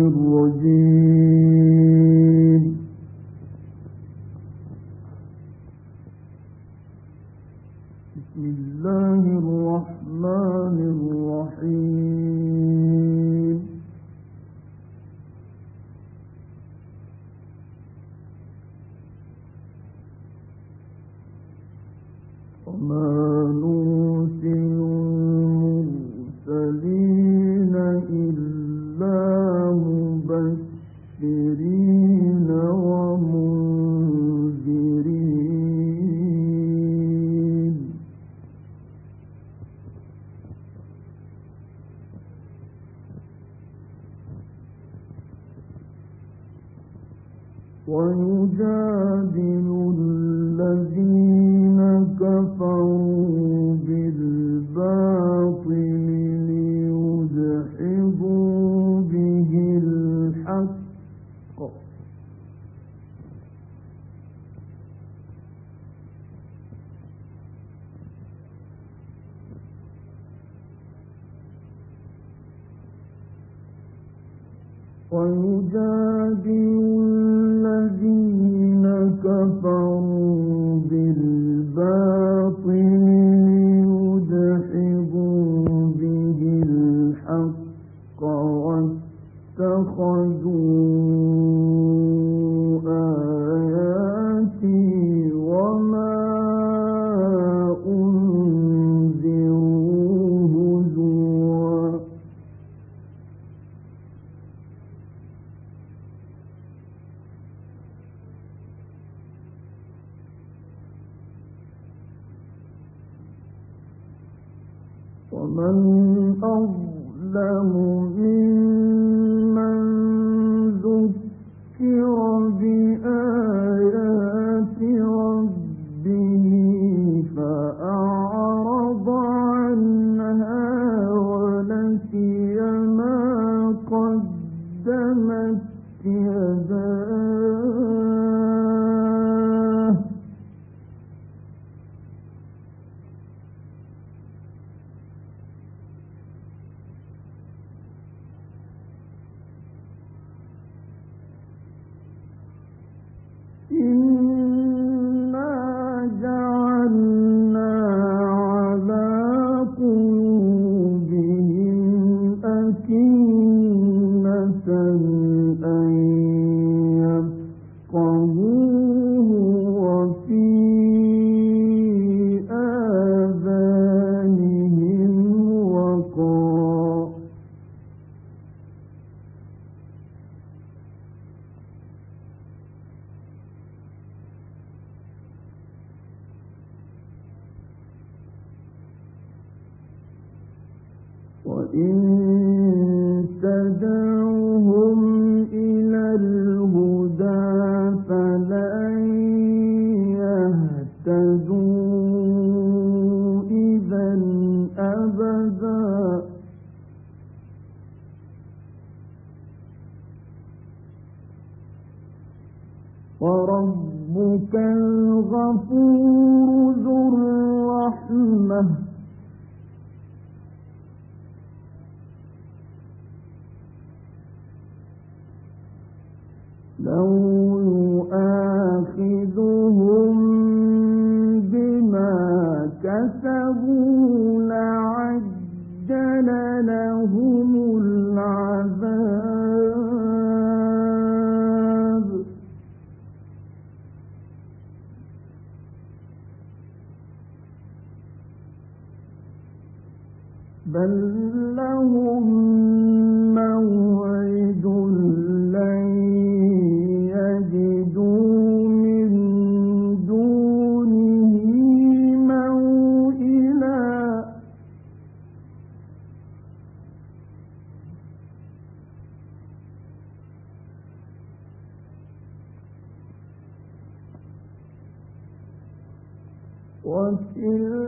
我一。ومن أظلم من أن وربك الغفور ذو الرحمة. قتل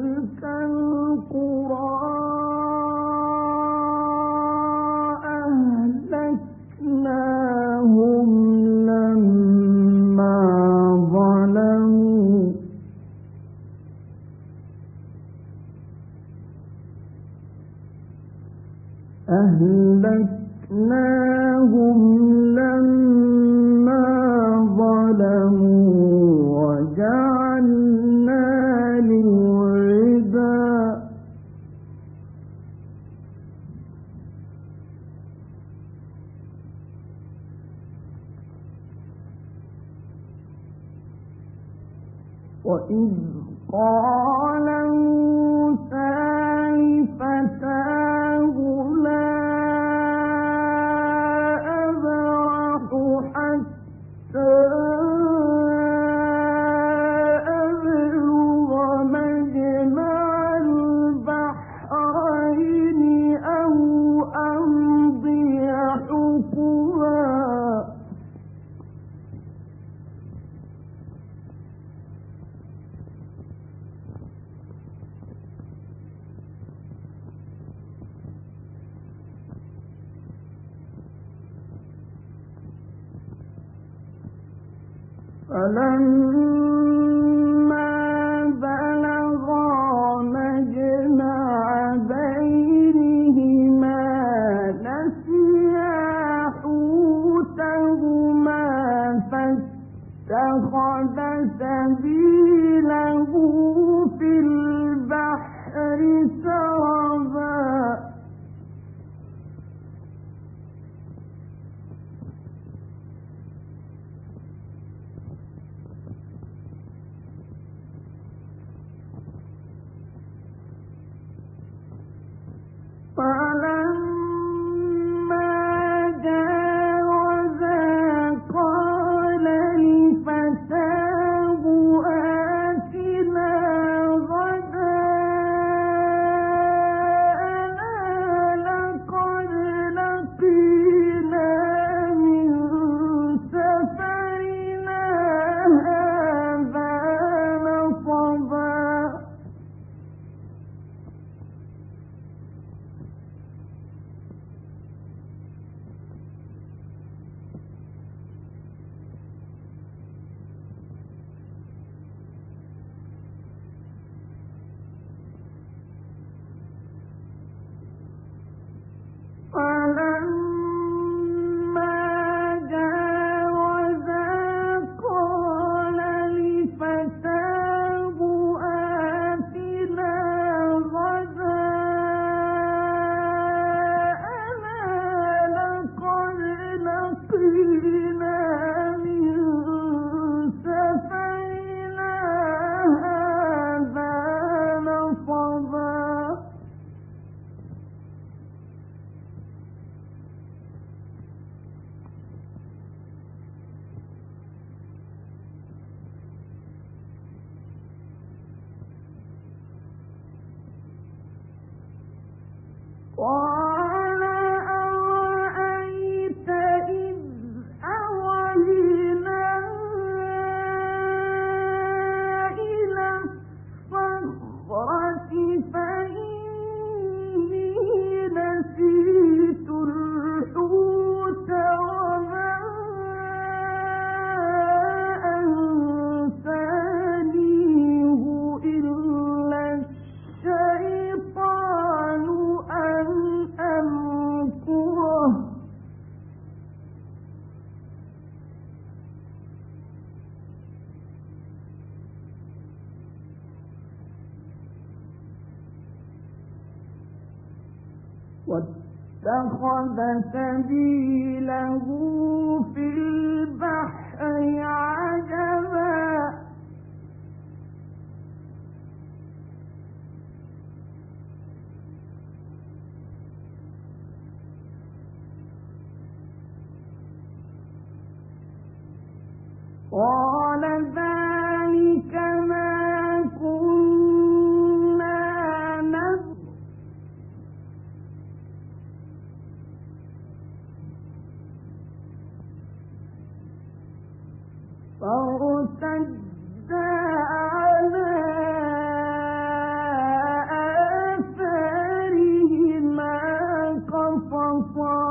وإذ قال الله واتخذ سبيله في البحر عجبا قصصا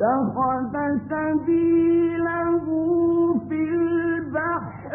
واتخذ سبيله في البحر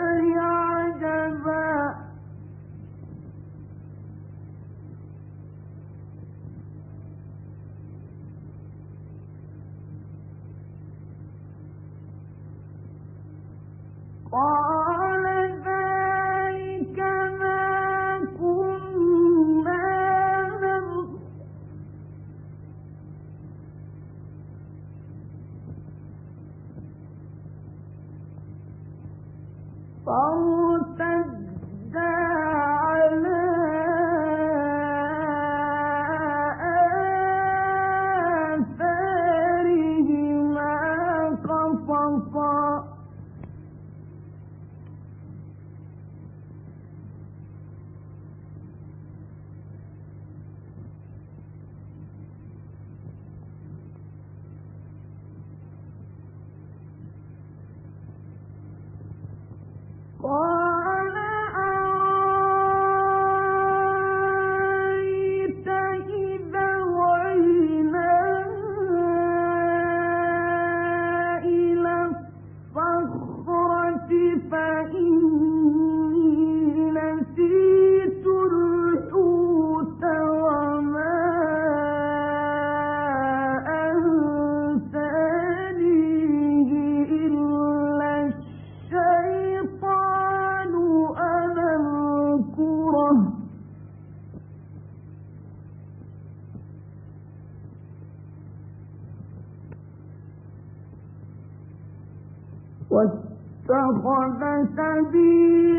واتخذ سبيله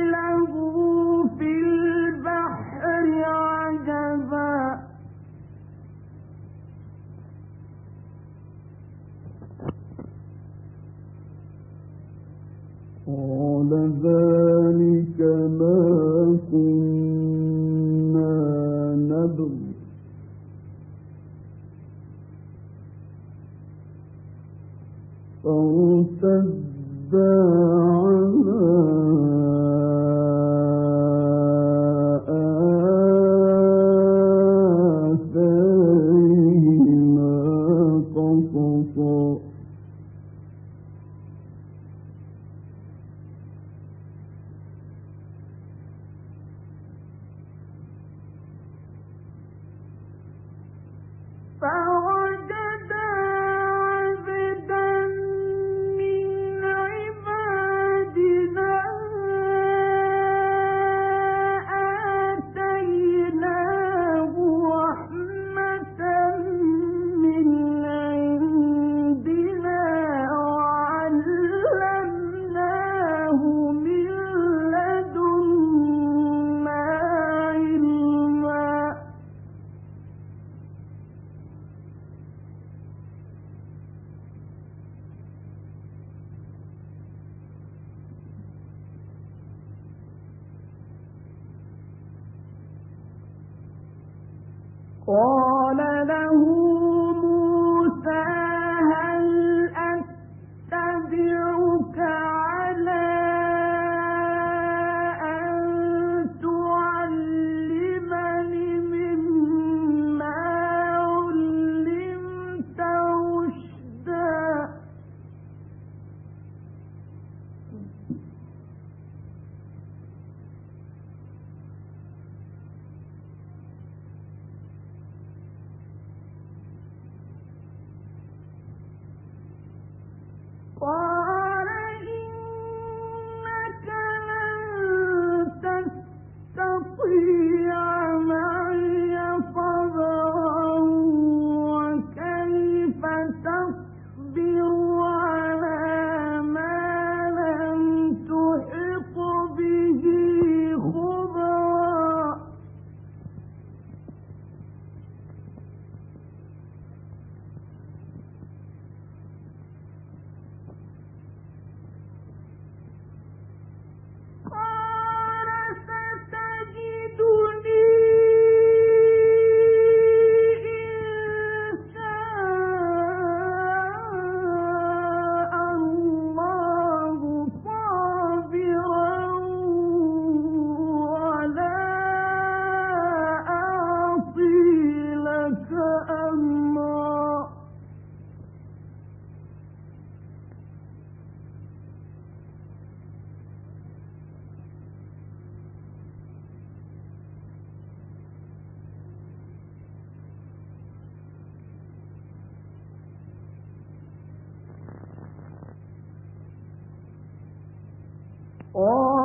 قال له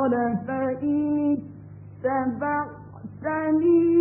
قال فإن اتبعتني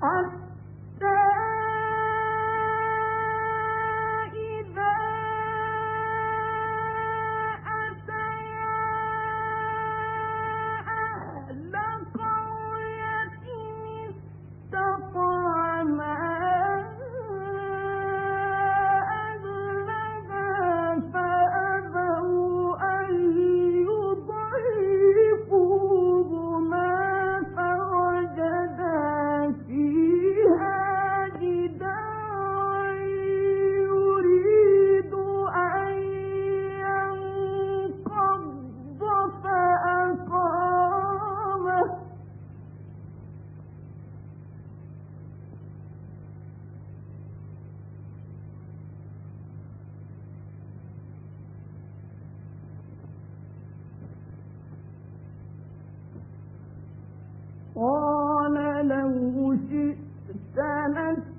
啊？commandments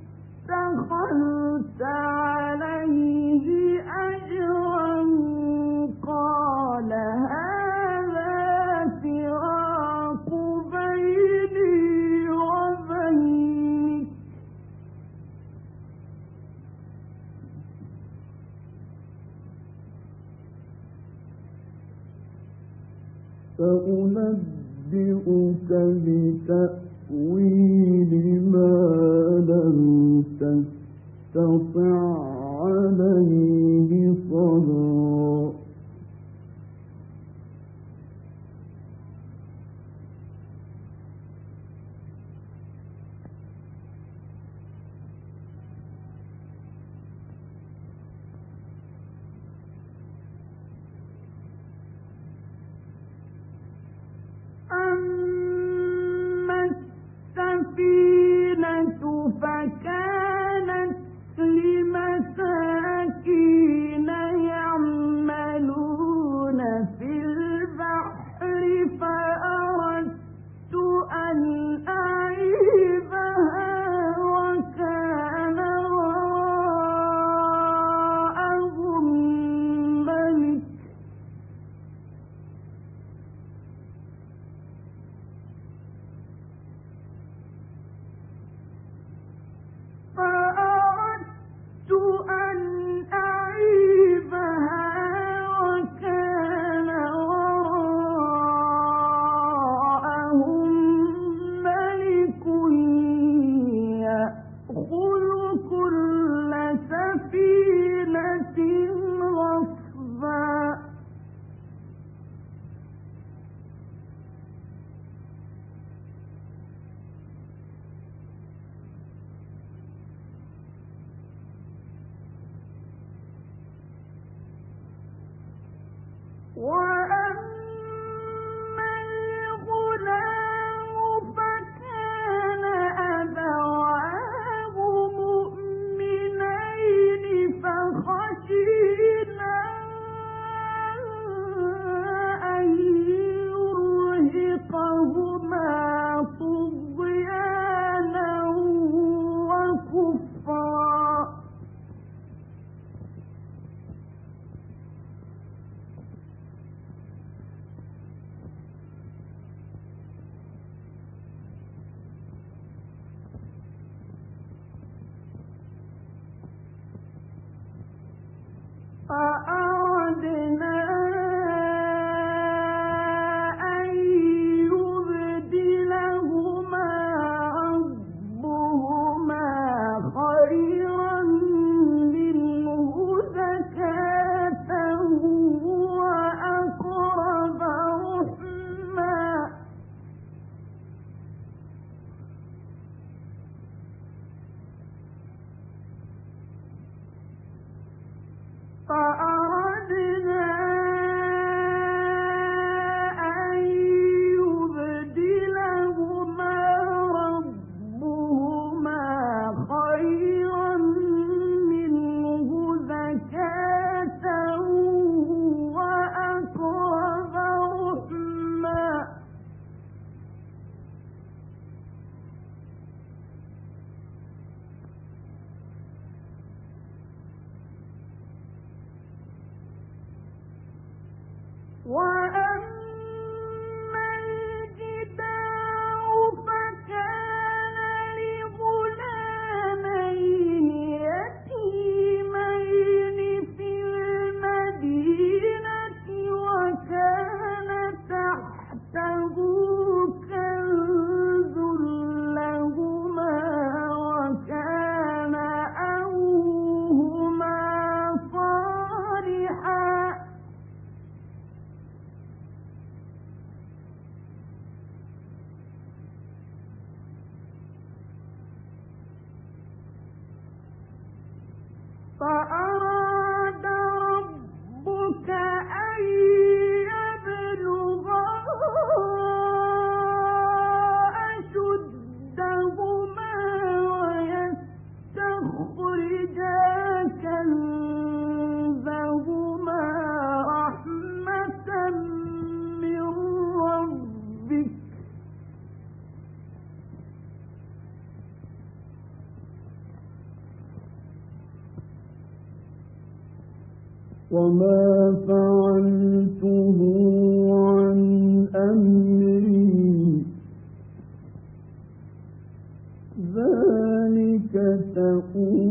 see